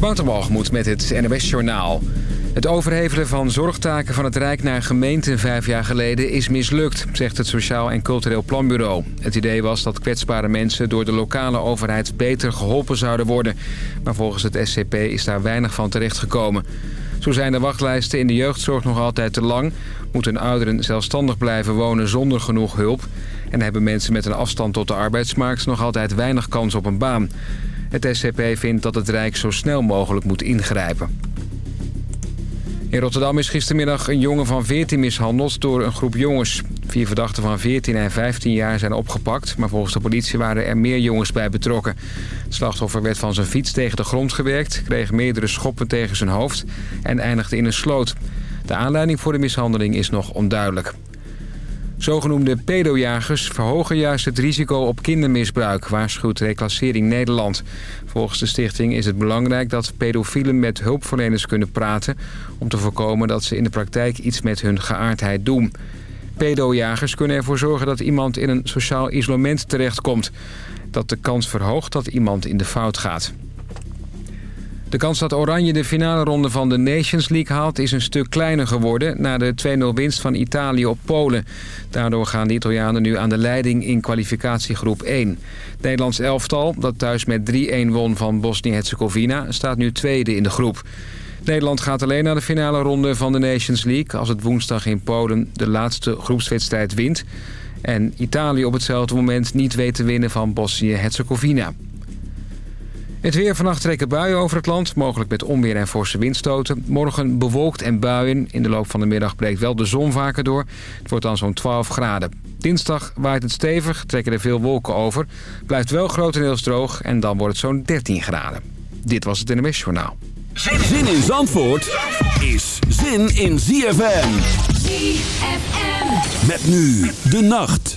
Wouter met het NWS Journaal. Het overhevelen van zorgtaken van het Rijk naar gemeenten vijf jaar geleden is mislukt, zegt het Sociaal en Cultureel Planbureau. Het idee was dat kwetsbare mensen door de lokale overheid beter geholpen zouden worden. Maar volgens het SCP is daar weinig van terechtgekomen. Zo zijn de wachtlijsten in de jeugdzorg nog altijd te lang. Moeten ouderen zelfstandig blijven wonen zonder genoeg hulp. En hebben mensen met een afstand tot de arbeidsmarkt nog altijd weinig kans op een baan. Het SCP vindt dat het Rijk zo snel mogelijk moet ingrijpen. In Rotterdam is gistermiddag een jongen van 14 mishandeld door een groep jongens. Vier verdachten van 14 en 15 jaar zijn opgepakt... maar volgens de politie waren er meer jongens bij betrokken. Het slachtoffer werd van zijn fiets tegen de grond gewerkt... kreeg meerdere schoppen tegen zijn hoofd en eindigde in een sloot. De aanleiding voor de mishandeling is nog onduidelijk. Zogenoemde pedojagers verhogen juist het risico op kindermisbruik, waarschuwt Reclassering Nederland. Volgens de stichting is het belangrijk dat pedofielen met hulpverleners kunnen praten... om te voorkomen dat ze in de praktijk iets met hun geaardheid doen. Pedojagers kunnen ervoor zorgen dat iemand in een sociaal isolement terechtkomt. Dat de kans verhoogt dat iemand in de fout gaat. De kans dat Oranje de finale ronde van de Nations League haalt is een stuk kleiner geworden... na de 2-0 winst van Italië op Polen. Daardoor gaan de Italianen nu aan de leiding in kwalificatiegroep 1. Het Nederlands elftal, dat thuis met 3-1 won van Bosnië-Herzegovina... staat nu tweede in de groep. Nederland gaat alleen naar de finale ronde van de Nations League... als het woensdag in Polen de laatste groepswedstrijd wint... en Italië op hetzelfde moment niet weet te winnen van Bosnië-Herzegovina. Het weer vannacht trekken buien over het land, mogelijk met onweer en forse windstoten. Morgen bewolkt en buien. In de loop van de middag breekt wel de zon vaker door. Het wordt dan zo'n 12 graden. Dinsdag waait het stevig, trekken er veel wolken over. Blijft wel grotendeels droog en dan wordt het zo'n 13 graden. Dit was het NMS Journaal. Zin in Zandvoort is zin in ZFM. ZFM. Met nu de nacht.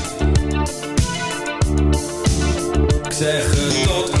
zeggen tot